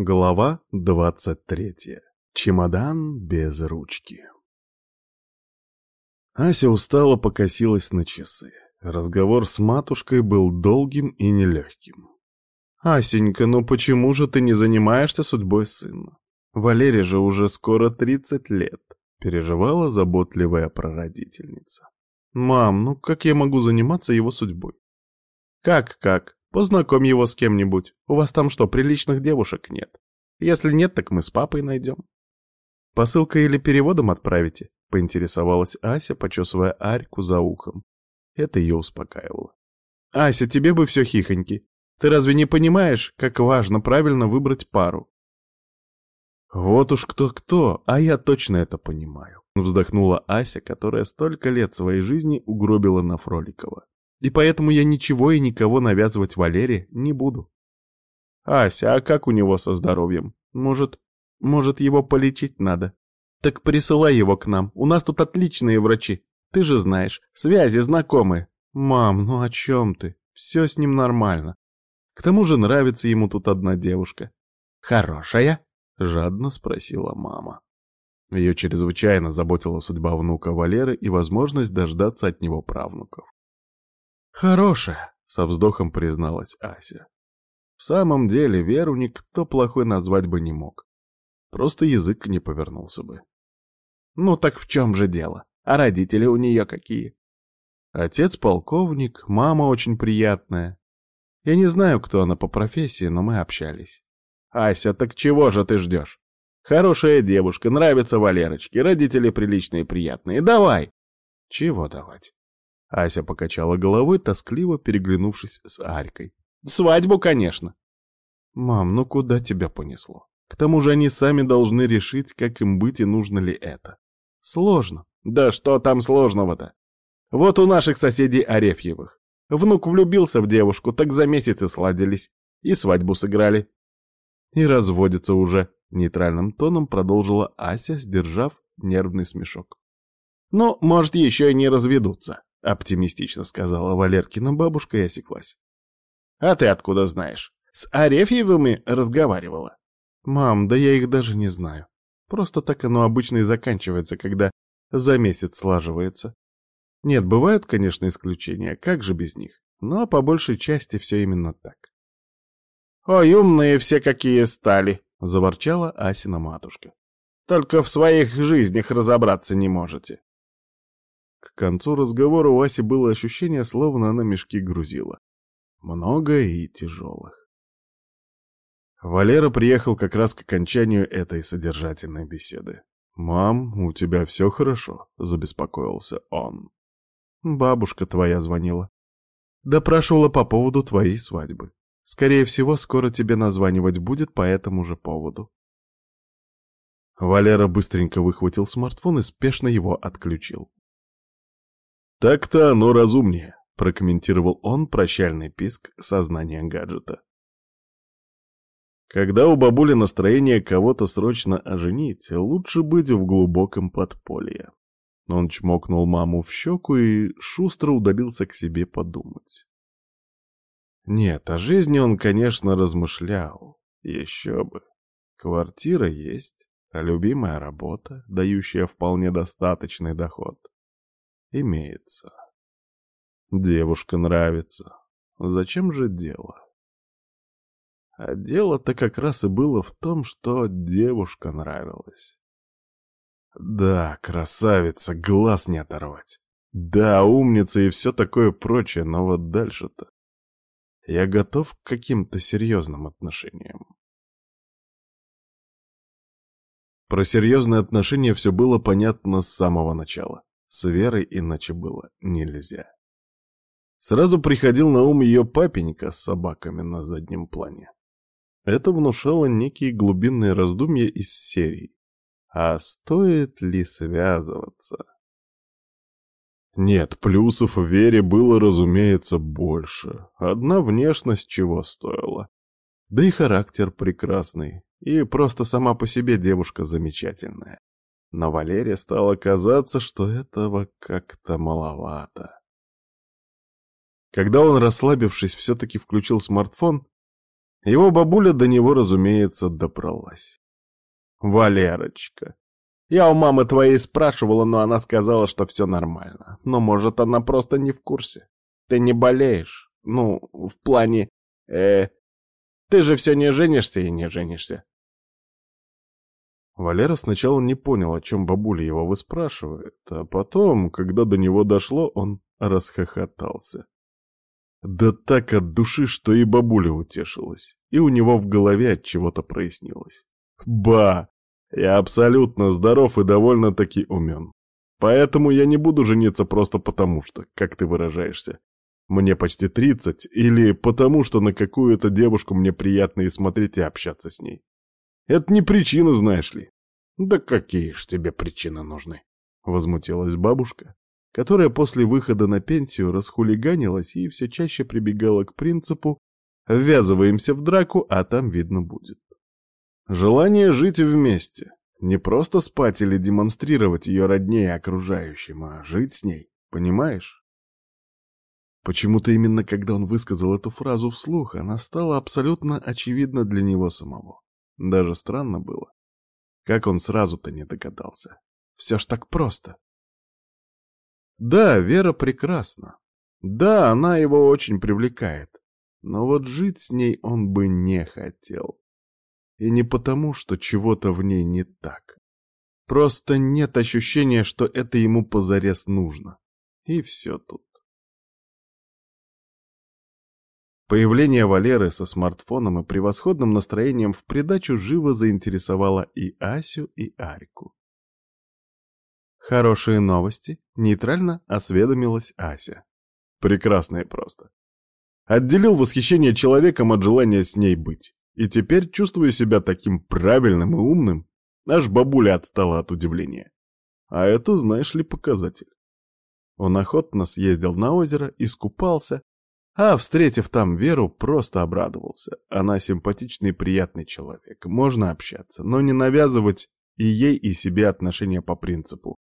Глава двадцать третья. Чемодан без ручки. Ася устало покосилась на часы. Разговор с матушкой был долгим и нелегким. «Асенька, ну почему же ты не занимаешься судьбой сына? Валере же уже скоро тридцать лет», — переживала заботливая прародительница. «Мам, ну как я могу заниматься его судьбой?» «Как-как? Познакомь его с кем-нибудь. У вас там что, приличных девушек нет? Если нет, так мы с папой найдем. Посылкой или переводом отправите? Поинтересовалась Ася, почесывая Арьку за ухом. Это ее успокаивало. Ася, тебе бы все хихоньки. Ты разве не понимаешь, как важно правильно выбрать пару? Вот уж кто-кто, а я точно это понимаю. Вздохнула Ася, которая столько лет своей жизни угробила на Фроликова. И поэтому я ничего и никого навязывать Валере не буду. Ася, а как у него со здоровьем? Может, может его полечить надо? Так присылай его к нам, у нас тут отличные врачи. Ты же знаешь, связи знакомые. Мам, ну о чем ты? Все с ним нормально. К тому же нравится ему тут одна девушка. Хорошая? Жадно спросила мама. Ее чрезвычайно заботила судьба внука Валеры и возможность дождаться от него правнуков. «Хорошая», — со вздохом призналась Ася. В самом деле Веру никто плохой назвать бы не мог. Просто язык не повернулся бы. «Ну так в чем же дело? А родители у нее какие?» Отец полковник, мама очень приятная. Я не знаю, кто она по профессии, но мы общались. «Ася, так чего же ты ждешь? Хорошая девушка, нравится Валерочке, родители приличные и приятные. Давай!» «Чего давать?» Ася покачала головой, тоскливо переглянувшись с Арькой. «Свадьбу, конечно!» «Мам, ну куда тебя понесло? К тому же они сами должны решить, как им быть и нужно ли это. Сложно». «Да что там сложного-то? Вот у наших соседей Арефьевых. Внук влюбился в девушку, так за месяц и сладились. И свадьбу сыграли. И разводятся уже», — нейтральным тоном продолжила Ася, сдержав нервный смешок. «Ну, может, еще и не разведутся. — оптимистично сказала Валеркина бабушка и осеклась. «А ты откуда знаешь? С Арефьевыми разговаривала?» «Мам, да я их даже не знаю. Просто так оно обычно и заканчивается, когда за месяц слаживается. Нет, бывают, конечно, исключения, как же без них, но по большей части все именно так». «Ой, умные все какие стали!» — заворчала Асина матушка. «Только в своих жизнях разобраться не можете». К концу разговора у Аси было ощущение, словно она мешки грузила. Много и тяжелых. Валера приехал как раз к окончанию этой содержательной беседы. «Мам, у тебя все хорошо?» — забеспокоился он. «Бабушка твоя звонила. Допрашивала по поводу твоей свадьбы. Скорее всего, скоро тебе названивать будет по этому же поводу». Валера быстренько выхватил смартфон и спешно его отключил. «Так-то оно разумнее», — прокомментировал он прощальный писк сознания гаджета. Когда у бабули настроение кого-то срочно оженить, лучше быть в глубоком подполье. Он чмокнул маму в щеку и шустро удалился к себе подумать. Нет, о жизни он, конечно, размышлял. Еще бы. Квартира есть, а любимая работа, дающая вполне достаточный доход имеется. Девушка нравится. Зачем же дело? А дело-то как раз и было в том, что девушка нравилась. Да, красавица, глаз не оторвать. Да, умница и все такое прочее, но вот дальше-то... Я готов к каким-то серьезным отношениям. Про серьезные отношения все было понятно с самого начала. С Верой иначе было нельзя. Сразу приходил на ум ее папенька с собаками на заднем плане. Это внушало некие глубинные раздумья из серии. А стоит ли связываться? Нет, плюсов в Вере было, разумеется, больше. Одна внешность чего стоила. Да и характер прекрасный. И просто сама по себе девушка замечательная. Но Валере стало казаться, что этого как-то маловато. Когда он, расслабившись, все-таки включил смартфон, Его бабуля до него, разумеется, добралась. «Валерочка, я у мамы твоей спрашивала, но она сказала, что все нормально. Но, может, она просто не в курсе. Ты не болеешь? Ну, в плане... э Ты же все не женишься и не женишься. Валера сначала не понял, о чем бабуля его выспрашивает, а потом, когда до него дошло, он расхохотался. Да так от души, что и бабуля утешилась, и у него в голове от чего-то прояснилось. Ба! Я абсолютно здоров и довольно-таки умен. Поэтому я не буду жениться просто потому что, как ты выражаешься, мне почти тридцать, или потому что на какую-то девушку мне приятно и смотреть, и общаться с ней. Это не причина, знаешь ли. Да какие ж тебе причины нужны? Возмутилась бабушка, которая после выхода на пенсию расхулиганилась и все чаще прибегала к принципу «ввязываемся в драку, а там видно будет». Желание жить вместе, не просто спать или демонстрировать ее роднее окружающим, а жить с ней, понимаешь? Почему-то именно когда он высказал эту фразу вслух, она стала абсолютно очевидна для него самого. Даже странно было. Как он сразу-то не догадался. Все ж так просто. Да, Вера прекрасна. Да, она его очень привлекает. Но вот жить с ней он бы не хотел. И не потому, что чего-то в ней не так. Просто нет ощущения, что это ему позарез нужно. И все тут. Появление Валеры со смартфоном и превосходным настроением в придачу живо заинтересовало и Асю, и Арику. «Хорошие новости», — нейтрально осведомилась Ася. Прекрасное просто. Отделил восхищение человеком от желания с ней быть. И теперь чувствую себя таким правильным и умным. Аж бабуля отстала от удивления. А это, знаешь ли, показатель. Он охотно съездил на озеро, искупался, а, встретив там Веру, просто обрадовался. Она симпатичный и приятный человек. Можно общаться, но не навязывать и ей, и себе отношения по принципу.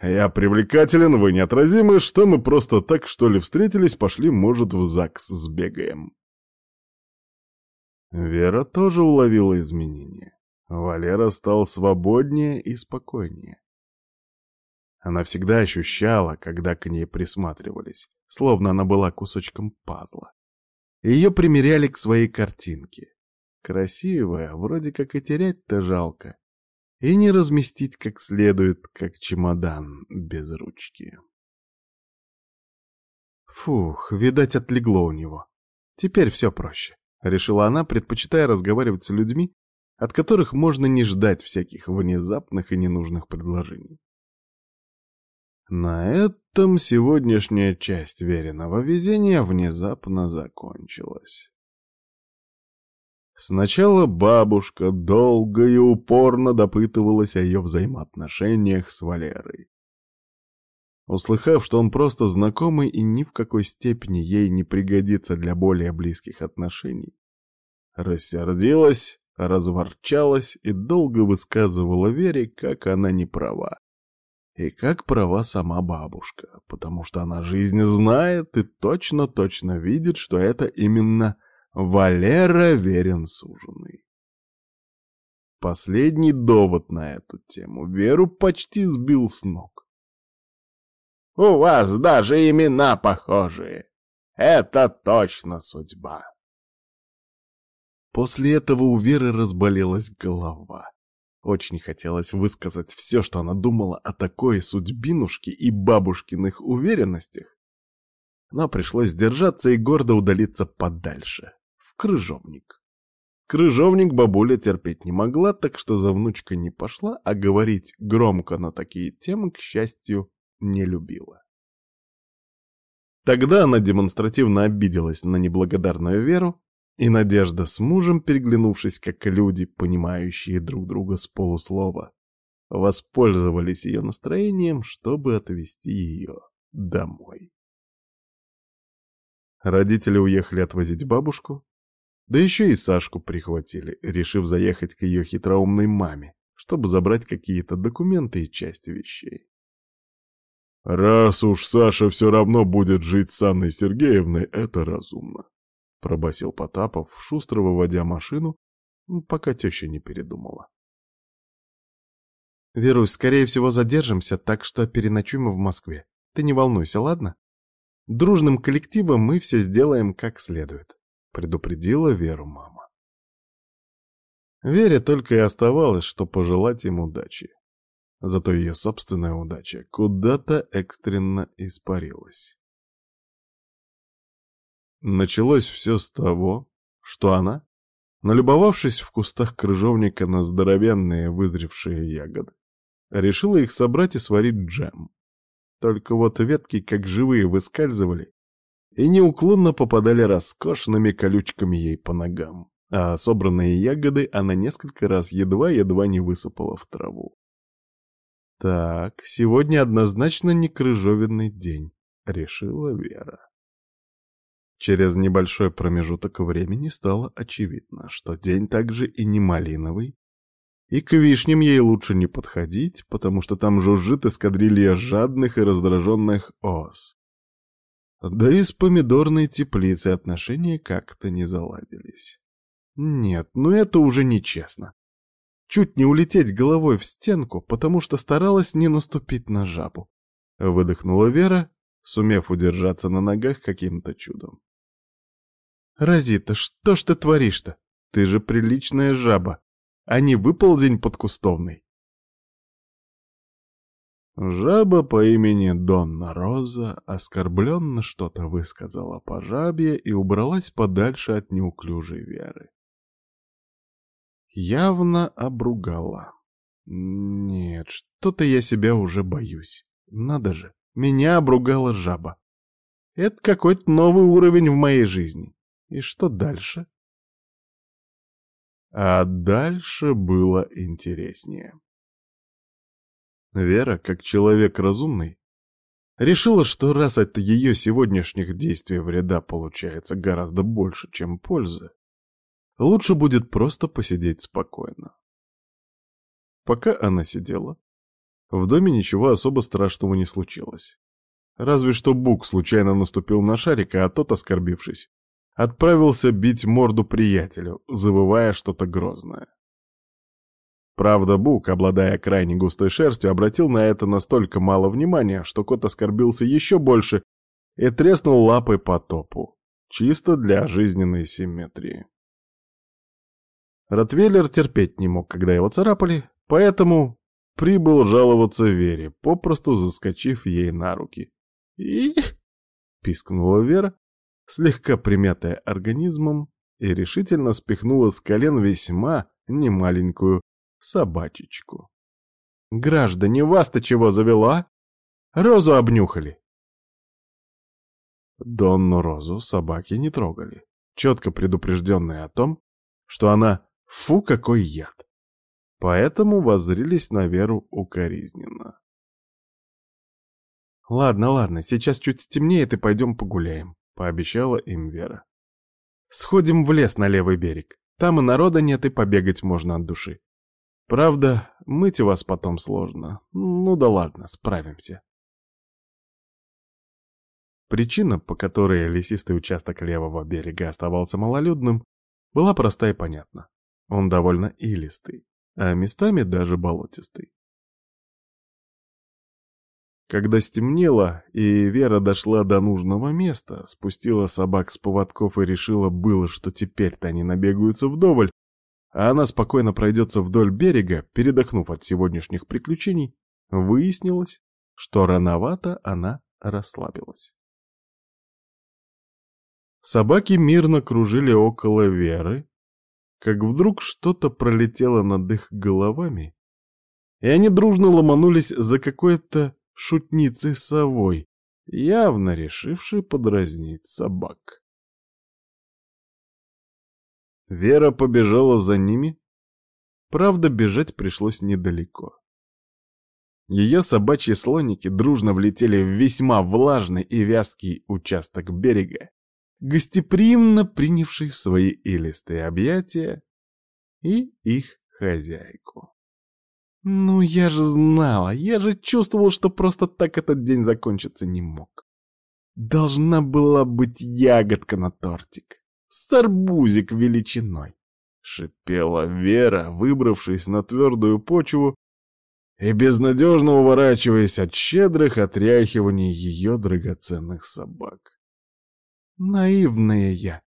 «Я привлекателен, вы неотразимы, что мы просто так, что ли, встретились, пошли, может, в ЗАГС сбегаем». Вера тоже уловила изменения. Валера стал свободнее и спокойнее. Она всегда ощущала, когда к ней присматривались, словно она была кусочком пазла. Ее примеряли к своей картинке. Красивая, вроде как и терять-то жалко. И не разместить как следует, как чемодан без ручки. Фух, видать, отлегло у него. Теперь все проще, — решила она, предпочитая разговаривать с людьми, от которых можно не ждать всяких внезапных и ненужных предложений. На этом сегодняшняя часть веренного везения внезапно закончилась. Сначала бабушка долго и упорно допытывалась о ее взаимоотношениях с Валерой. Услыхав, что он просто знакомый и ни в какой степени ей не пригодится для более близких отношений, рассердилась, разворчалась и долго высказывала Вере, как она не права. И как права сама бабушка, потому что она жизнь знает и точно-точно видит, что это именно Валера верен суженый. Последний довод на эту тему Веру почти сбил с ног. «У вас даже имена похожие. Это точно судьба». После этого у Веры разболелась голова. Очень хотелось высказать все, что она думала о такой судьбинушке и бабушкиных уверенностях. Но пришлось сдержаться и гордо удалиться подальше, в крыжовник. Крыжовник бабуля терпеть не могла, так что за внучкой не пошла, а говорить громко на такие темы, к счастью, не любила. Тогда она демонстративно обиделась на неблагодарную Веру, и Надежда с мужем, переглянувшись как люди, понимающие друг друга с полуслова, воспользовались ее настроением, чтобы отвезти ее домой. Родители уехали отвозить бабушку, да еще и Сашку прихватили, решив заехать к ее хитроумной маме, чтобы забрать какие-то документы и части вещей. «Раз уж Саша все равно будет жить с Анной Сергеевной, это разумно», пробасил Потапов, шустро выводя машину, пока теща не передумала. «Верусь, скорее всего, задержимся, так что переночуем в Москве. Ты не волнуйся, ладно? Дружным коллективом мы все сделаем как следует», — предупредила Веру мама. Вере только и оставалось, что пожелать им удачи. Зато ее собственная удача куда-то экстренно испарилась. Началось все с того, что она, налюбовавшись в кустах крыжовника на здоровенные вызревшие ягоды, решила их собрать и сварить джем. Только вот ветки, как живые, выскальзывали и неуклонно попадали роскошными колючками ей по ногам, а собранные ягоды она несколько раз едва-едва не высыпала в траву. «Так, сегодня однозначно не крыжовенный день», — решила Вера. Через небольшой промежуток времени стало очевидно, что день также и не малиновый, и к вишням ей лучше не подходить, потому что там жужжит эскадрилья жадных и раздраженных ос. Да и с помидорной теплицей отношения как-то не заладились. Нет, ну это уже нечестно. Чуть не улететь головой в стенку, потому что старалась не наступить на жабу. Выдохнула Вера, сумев удержаться на ногах каким-то чудом. «Розита, что ж ты творишь-то? Ты же приличная жаба, а не выползень подкустовный». Жаба по имени Донна Роза оскорбленно что-то высказала по жабе и убралась подальше от неуклюжей Веры. Явно обругала. Нет, что-то я себя уже боюсь. Надо же, меня обругала жаба. Это какой-то новый уровень в моей жизни. И что дальше? А дальше было интереснее. Вера, как человек разумный, решила, что раз от ее сегодняшних действий вреда получается гораздо больше, чем пользы, лучше будет просто посидеть спокойно. Пока она сидела, в доме ничего особо страшного не случилось. Разве что Бук случайно наступил на шарика, а тот, оскорбившись, отправился бить морду приятелю, завывая что-то грозное. Правда, Бук, обладая крайне густой шерстью, обратил на это настолько мало внимания, что кот оскорбился еще больше и треснул лапой по топу, чисто для жизненной симметрии. Ротвейлер терпеть не мог, когда его царапали, поэтому прибыл жаловаться Вере, попросту заскочив ей на руки. «Их!» — пискнула Вера, слегка примятая организмом, и решительно спихнула с колен весьма немаленькую собачечку. «Граждане, вас-то чего завела? Розу обнюхали!» Донну Розу собаки не трогали, четко предупрежденные о том, что она «фу, какой яд!» Поэтому воззрились на Веру укоризненно. «Ладно, ладно, сейчас чуть стемнеет и пойдем погуляем», — пообещала им Вера. «Сходим в лес на левый берег. Там и народа нет, и побегать можно от души. Правда, мыть вас потом сложно. Ну да ладно, справимся». Причина, по которой лесистый участок левого берега оставался малолюдным, была проста и понятна. Он довольно илистый, а местами даже болотистый. Когда стемнело, и Вера дошла до нужного места, спустила собак с поводков и решила было, что теперь-то они набегаются вдоволь, а она спокойно пройдется вдоль берега, передохнув от сегодняшних приключений, выяснилось, что рановато она расслабилась. Собаки мирно кружили около Веры, как вдруг что-то пролетело над их головами, и они дружно ломанулись за какое-то шутницы совой, явно решившей подразнить собак. Вера побежала за ними, правда, бежать пришлось недалеко. Ее собачьи слоники дружно влетели в весьма влажный и вязкий участок берега, гостеприимно принявший в свои илистые объятия и их хозяйку. Ну, я же знала, я же чувствовал, что просто так этот день закончиться не мог. Должна была быть ягодка на тортик. С арбузик величиной. Шипела Вера, выбравшись на твердую почву и безнадежно уворачиваясь от щедрых отряхиваний ее драгоценных собак. Наивная я.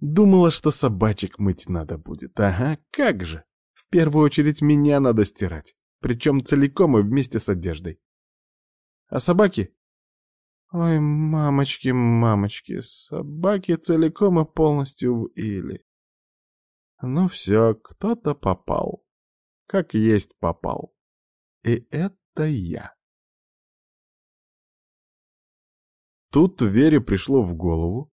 Думала, что собачек мыть надо будет. Ага, как же. В первую очередь меня надо стирать, причем целиком и вместе с одеждой. А собаки? Ой, мамочки, мамочки, собаки целиком и полностью в Или. Ну все, кто-то попал. Как есть попал. И это я. Тут Вере пришло в голову,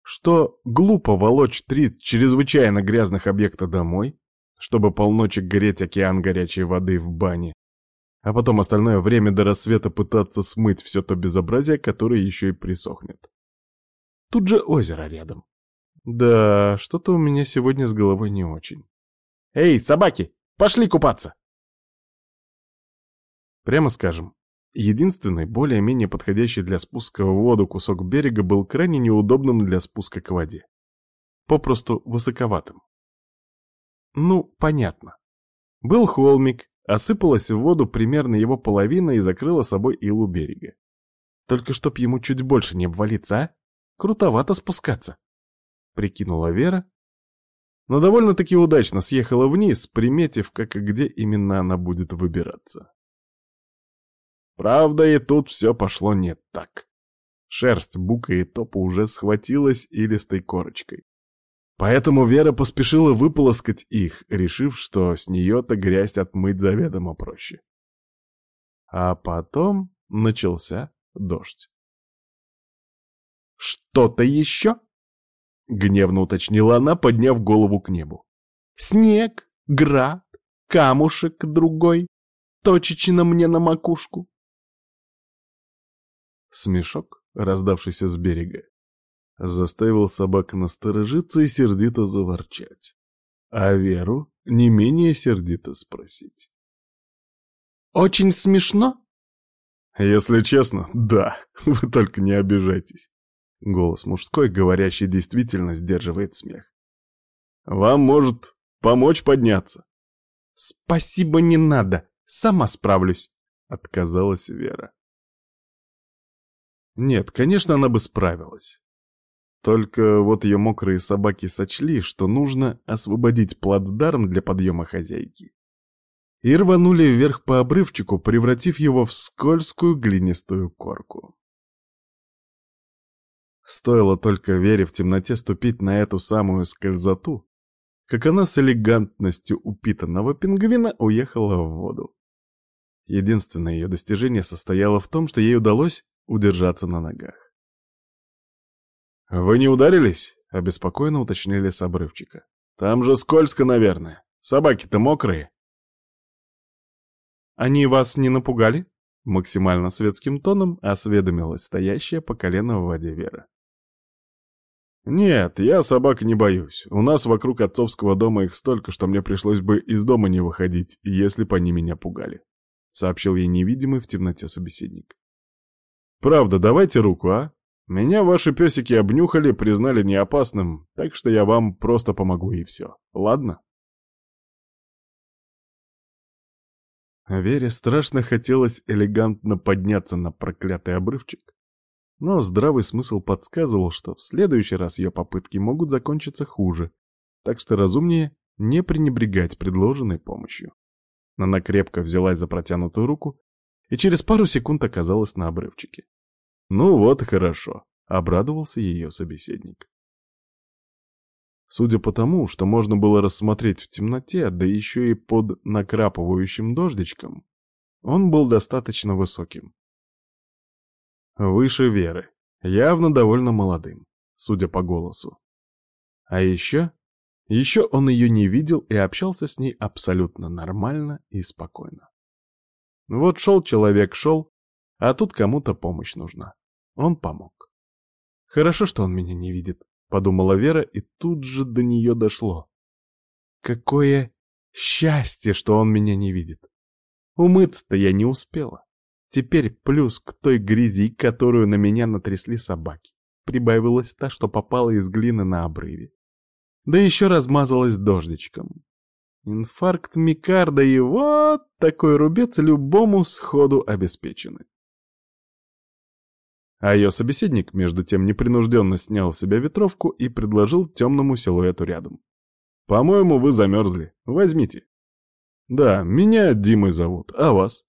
что глупо волочь три чрезвычайно грязных объекта домой, чтобы полночи греть океан горячей воды в бане, а потом остальное время до рассвета пытаться смыть все то безобразие, которое еще и присохнет. Тут же озеро рядом. Да, что-то у меня сегодня с головой не очень. «Эй, собаки, пошли купаться!» Прямо скажем, единственный, более-менее подходящий для спуска в воду кусок берега был крайне неудобным для спуска к воде. Попросту высоковатым. Ну, понятно. Был холмик, осыпалась в воду примерно его половина и закрыла собой илу берега. Только чтоб ему чуть больше не обвалиться, а? Крутовато спускаться прикинула Вера, но довольно-таки удачно съехала вниз, приметив, как и где именно она будет выбираться. Правда, и тут все пошло не так. Шерсть бука и топа уже схватилась илистой корочкой. Поэтому Вера поспешила выполоскать их, решив, что с нее-то грязь отмыть заведомо проще. А потом начался дождь. «Что-то еще?» — гневно уточнила она, подняв голову к небу. «Снег, град, камушек другой, точечно мне на макушку». Смешок, раздавшийся с берега, заставил собак насторожиться и сердито заворчать, а Веру не менее сердито спросить. «Очень смешно?» «Если честно, да, вы только не обижайтесь. Голос мужской, говорящий, действительно сдерживает смех. «Вам может помочь подняться?» «Спасибо, не надо, сама справлюсь», — отказалась Вера. Нет, конечно, она бы справилась. Только вот ее мокрые собаки сочли, что нужно освободить плацдарм для подъема хозяйки. И рванули вверх по обрывчику, превратив его в скользкую глинистую корку. Стоило только Вере в темноте ступить на эту самую скользоту, как она с элегантностью упитанного пингвина уехала в воду. Единственное ее достижение состояло в том, что ей удалось удержаться на ногах. «Вы не ударились?» — обеспокоенно уточнили с обрывчика. «Там же скользко, наверное. Собаки-то мокрые». «Они вас не напугали?» — максимально светским тоном осведомилась стоящая по колено в воде Вера. «Нет, я собак не боюсь. У нас вокруг отцовского дома их столько, что мне пришлось бы из дома не выходить, если бы они меня пугали», — сообщил ей невидимый в темноте собеседник. «Правда, давайте руку, а? Меня ваши песики обнюхали, признали неопасным, так что я вам просто помогу и все. Ладно?» Вере страшно хотелось элегантно подняться на проклятый обрывчик, но здравый смысл подсказывал, что в следующий раз ее попытки могут закончиться хуже, так что разумнее не пренебрегать предложенной помощью. Она крепко взялась за протянутую руку и через пару секунд оказалась на обрывчике. «Ну вот и хорошо», — обрадовался ее собеседник. Судя по тому, что можно было рассмотреть в темноте, да еще и под накрапывающим дождичком, он был достаточно высоким. Выше Веры. Явно довольно молодым, судя по голосу. А еще... Еще он ее не видел и общался с ней абсолютно нормально и спокойно. Вот шел человек, шел, а тут кому-то помощь нужна. Он помог. Хорошо, что он меня не видит, подумала Вера, и тут же до нее дошло. Какое счастье, что он меня не видит. Умыться-то я не успела. Теперь плюс к той грязи, которую на меня натрясли собаки. прибавилась та, что попала из глины на обрыве. Да еще размазалась дождичком. Инфаркт Микарда и вот такой рубец любому сходу обеспечены. А ее собеседник, между тем, непринужденно снял с себя ветровку и предложил темному силуэту рядом. «По-моему, вы замерзли. Возьмите». «Да, меня Димой зовут. А вас?»